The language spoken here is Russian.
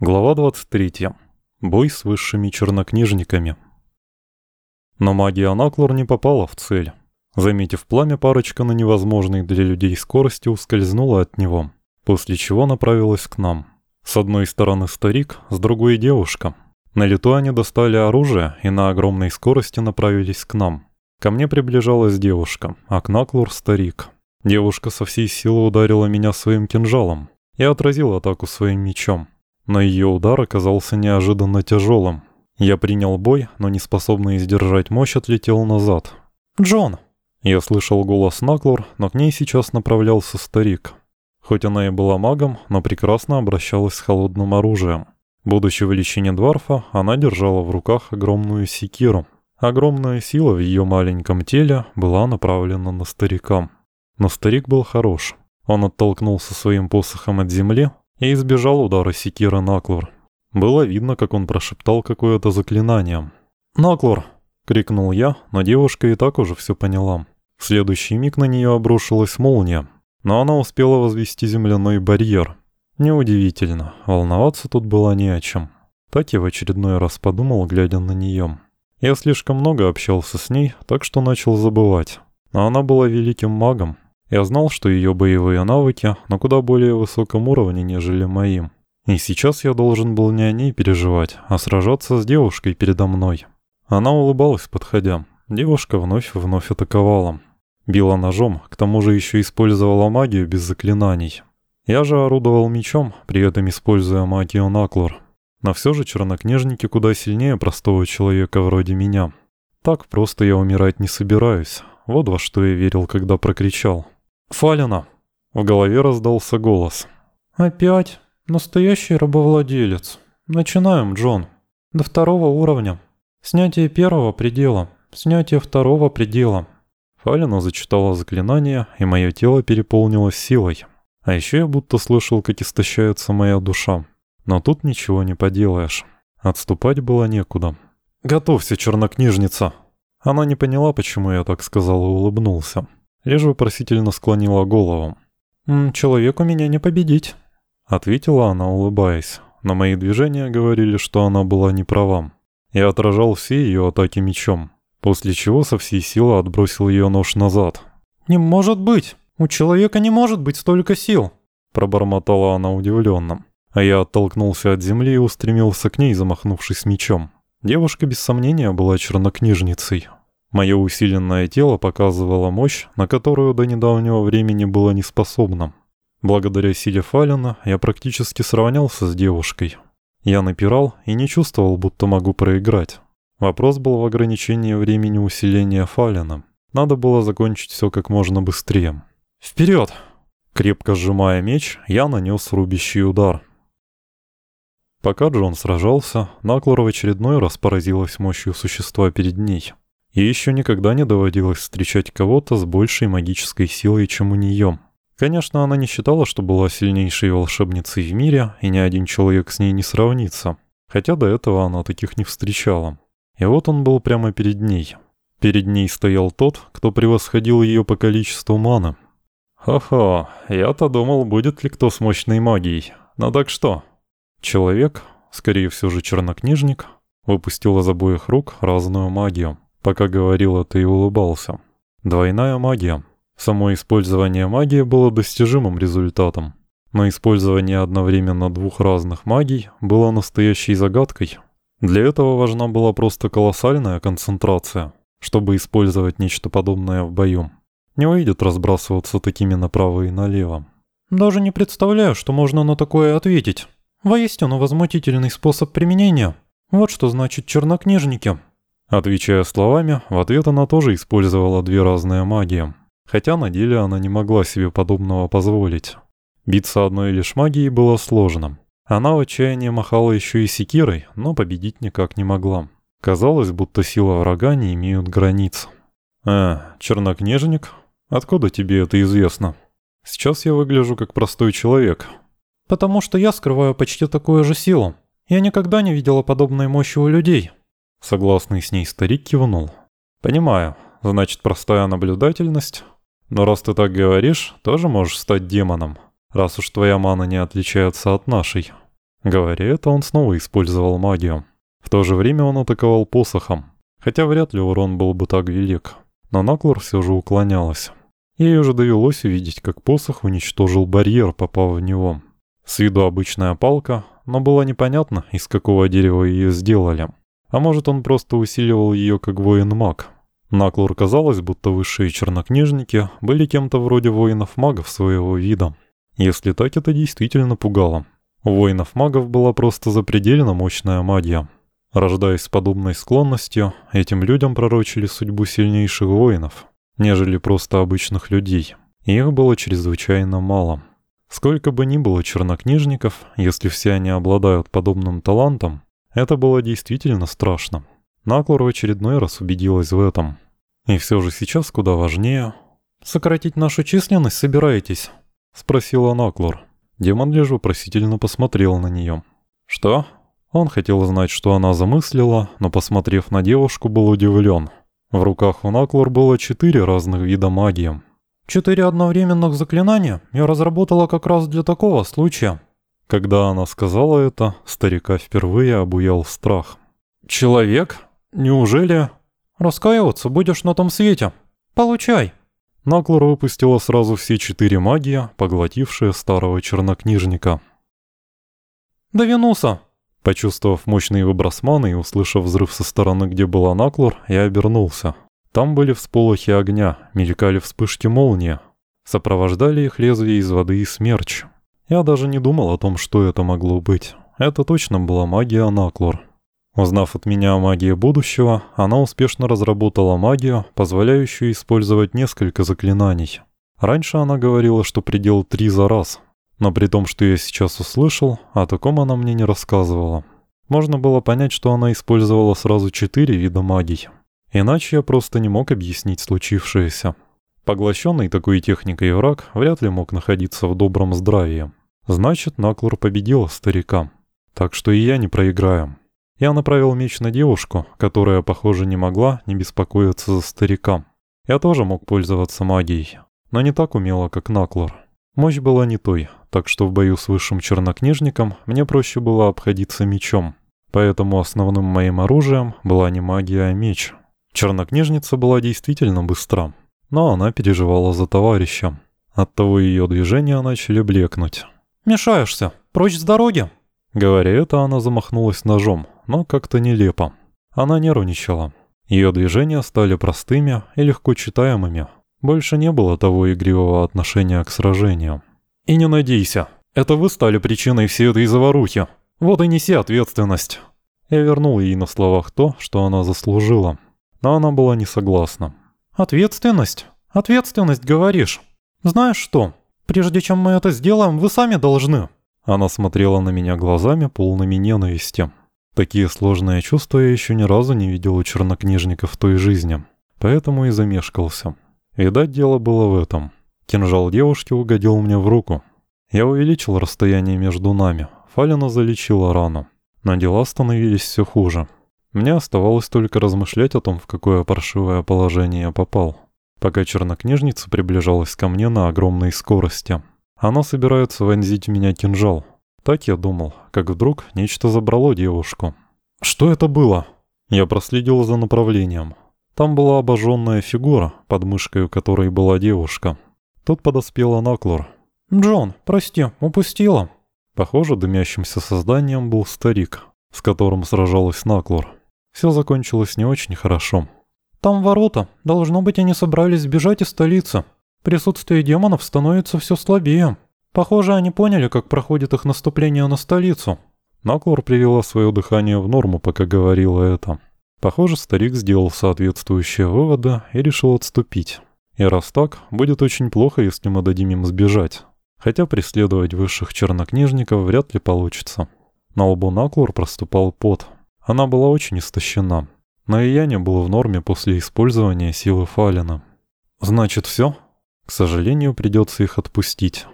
Глава 23. Бой с высшими чернокнижниками. Но магия Наклор не попала в цель. Заметив пламя, парочка на невозможной для людей скорости ускользнула от него, после чего направилась к нам. С одной стороны старик, с другой девушка. На лету они достали оружие и на огромной скорости направились к нам. Ко мне приближалась девушка, а к Наклор старик. Девушка со всей силы ударила меня своим кинжалом. Я отразил атаку своим мечом но ее удар оказался неожиданно тяжелым. Я принял бой, но не способный сдержать мощь отлетел назад. «Джон!» Я слышал голос Наклор, но к ней сейчас направлялся старик. Хоть она и была магом, но прекрасно обращалась с холодным оружием. Будучи в личине Дварфа, она держала в руках огромную секиру. Огромная сила в ее маленьком теле была направлена на старика. Но старик был хорош. Он оттолкнулся своим посохом от земли, и избежал удара секира Наклор. Было видно, как он прошептал какое-то заклинание. «Наклор!» — крикнул я, но девушка и так уже все поняла. В следующий миг на нее обрушилась молния, но она успела возвести земляной барьер. Неудивительно, волноваться тут было не о чем. Так я в очередной раз подумал, глядя на нее. Я слишком много общался с ней, так что начал забывать. Но она была великим магом, я знал, что ее боевые навыки на куда более высоком уровне, нежели моим. И сейчас я должен был не о ней переживать, а сражаться с девушкой передо мной. Она улыбалась, подходя. Девушка вновь-вновь атаковала. Била ножом, к тому же еще использовала магию без заклинаний. Я же орудовал мечом, при этом используя магию Наклор. Но все же чернокнижники куда сильнее простого человека вроде меня. Так просто я умирать не собираюсь. Вот во что я верил, когда прокричал. «Фалина!» В голове раздался голос. «Опять? Настоящий рабовладелец. Начинаем, Джон. До второго уровня. Снятие первого предела. Снятие второго предела». Фалина зачитала заклинание, и мое тело переполнилось силой. А еще я будто слышал, как истощается моя душа. Но тут ничего не поделаешь. Отступать было некуда. «Готовься, чернокнижница!» Она не поняла, почему я так сказал и улыбнулся. Лишь вопросительно склонила голову. «Человеку меня не победить», — ответила она, улыбаясь. Но мои движения говорили, что она была не права. Я отражал все ее атаки мечом, после чего со всей силы отбросил ее нож назад. «Не может быть! У человека не может быть столько сил!» Пробормотала она удивленно. А я оттолкнулся от земли и устремился к ней, замахнувшись мечом. Девушка без сомнения была чернокнижницей. Мое усиленное тело показывало мощь, на которую до недавнего времени было неспособно. Благодаря силе Фалина я практически сравнялся с девушкой. Я напирал и не чувствовал, будто могу проиграть. Вопрос был в ограничении времени усиления Фалина. Надо было закончить все как можно быстрее. «Вперед!» Крепко сжимая меч, я нанес рубящий удар. Пока Джон сражался, Наклор в очередной раз поразилась мощью существа перед ней. Ей еще никогда не доводилось встречать кого-то с большей магической силой, чем у нее. Конечно, она не считала, что была сильнейшей волшебницей в мире, и ни один человек с ней не сравнится. Хотя до этого она таких не встречала. И вот он был прямо перед ней. Перед ней стоял тот, кто превосходил ее по количеству маны. «Ха-ха, я-то думал, будет ли кто с мощной магией. Ну так что?» Человек, скорее всего же чернокнижник, выпустил из обоих рук разную магию. Пока говорил это и улыбался. Двойная магия. Само использование магии было достижимым результатом. Но использование одновременно двух разных магий было настоящей загадкой. Для этого важна была просто колоссальная концентрация, чтобы использовать нечто подобное в бою. Не выйдет разбрасываться такими направо и налево. «Даже не представляю, что можно на такое ответить. Воистину возмутительный способ применения. Вот что значит чернокнижники». Отвечая словами, в ответ она тоже использовала две разные магии. Хотя на деле она не могла себе подобного позволить. Биться одной лишь магией было сложно. Она в отчаянии махала еще и секирой, но победить никак не могла. Казалось, будто сила врага не имеют границ. «Э, чернокнижник? Откуда тебе это известно? Сейчас я выгляжу как простой человек». «Потому что я скрываю почти такую же силу. Я никогда не видела подобной мощи у людей», Согласный с ней старик кивнул. «Понимаю. Значит, простая наблюдательность. Но раз ты так говоришь, тоже можешь стать демоном, раз уж твоя мана не отличается от нашей». Говоря это, он снова использовал магию. В то же время он атаковал посохом, хотя вряд ли урон был бы так велик. Но Наклор все же уклонялась. Ей уже довелось увидеть, как посох уничтожил барьер, попав в него. С виду обычная палка, но было непонятно, из какого дерева ее сделали. А может, он просто усиливал ее как воин-маг. Наклор казалось, будто высшие чернокнижники были кем-то вроде воинов-магов своего вида. Если так, это действительно пугало. У воинов-магов была просто запредельно мощная магия. Рождаясь с подобной склонностью, этим людям пророчили судьбу сильнейших воинов, нежели просто обычных людей. И их было чрезвычайно мало. Сколько бы ни было чернокнижников, если все они обладают подобным талантом, это было действительно страшно. Наклор в очередной раз убедилась в этом. И все же сейчас куда важнее... «Сократить нашу численность собираетесь?» — спросила Наклор. Демон лишь вопросительно посмотрел на нее. «Что?» Он хотел знать, что она замыслила, но, посмотрев на девушку, был удивлен. В руках у Наклор было четыре разных вида магии. «Четыре одновременных заклинания я разработала как раз для такого случая». Когда она сказала это, старика впервые обуял страх. «Человек? Неужели?» «Раскаиваться будешь на том свете. Получай!» Наклор выпустила сразу все четыре магии, поглотившие старого чернокнижника. «Да Венуса!» Почувствовав мощный выброс маны и услышав взрыв со стороны, где была Наклор, я обернулся. Там были всполохи огня, мелькали вспышки молнии. Сопровождали их лезвия из воды и смерч. Я даже не думал о том, что это могло быть. Это точно была магия Наклор. Узнав от меня о магии будущего, она успешно разработала магию, позволяющую использовать несколько заклинаний. Раньше она говорила, что предел три за раз, но при том, что я сейчас услышал, о таком она мне не рассказывала. Можно было понять, что она использовала сразу четыре вида магий. Иначе я просто не мог объяснить случившееся. Поглощенный такой техникой враг вряд ли мог находиться в добром здравии. Значит, Наклор победила старика. Так что и я не проиграю. Я направил меч на девушку, которая, похоже, не могла не беспокоиться за старика. Я тоже мог пользоваться магией, но не так умело, как Наклор. Мощь была не той, так что в бою с высшим чернокнижником мне проще было обходиться мечом. Поэтому основным моим оружием была не магия, а меч. Чернокнижница была действительно быстра, но она переживала за товарища. Оттого ее движения начали блекнуть. «Мешаешься! Прочь с дороги!» Говоря это, она замахнулась ножом, но как-то нелепо. Она нервничала. Ее движения стали простыми и легко читаемыми. Больше не было того игривого отношения к сражению. «И не надейся. Это вы стали причиной всей этой заварухи. Вот и неси ответственность». Я вернул ей на словах то, что она заслужила. Но она была не согласна. «Ответственность? Ответственность, говоришь? Знаешь что? Прежде чем мы это сделаем, вы сами должны». Она смотрела на меня глазами, полными ненависти. Такие сложные чувства я еще ни разу не видел у чернокнижника в той жизни. Поэтому и замешкался. Видать, дело было в этом. Кинжал девушки угодил мне в руку. Я увеличил расстояние между нами. Фалина залечила рану. Но дела становились все хуже. Мне оставалось только размышлять о том, в какое паршивое положение я попал. Пока чернокнижница приближалась ко мне на огромной скорости. Она собирается вонзить меня кинжал. Так я думал, как вдруг нечто забрало девушку. Что это было? Я проследил за направлением. Там была обожженная фигура, под мышкой у которой была девушка. Тут подоспела Наклор. «Джон, прости, упустила». Похоже, дымящимся созданием был старик, с которым сражалась Наклор. Все закончилось не очень хорошо. «Там ворота. Должно быть, они собрались сбежать из столицы. Присутствие демонов становится все слабее. Похоже, они поняли, как проходит их наступление на столицу. Наклор привела свое дыхание в норму, пока говорила это. Похоже, старик сделал соответствующие выводы и решил отступить. И раз так, будет очень плохо, если мы дадим им сбежать. Хотя преследовать высших чернокнижников вряд ли получится. На лбу Наклор проступал пот. Она была очень истощена. Но и я не был в норме после использования силы Фалина. «Значит, все?» К сожалению, придется их отпустить.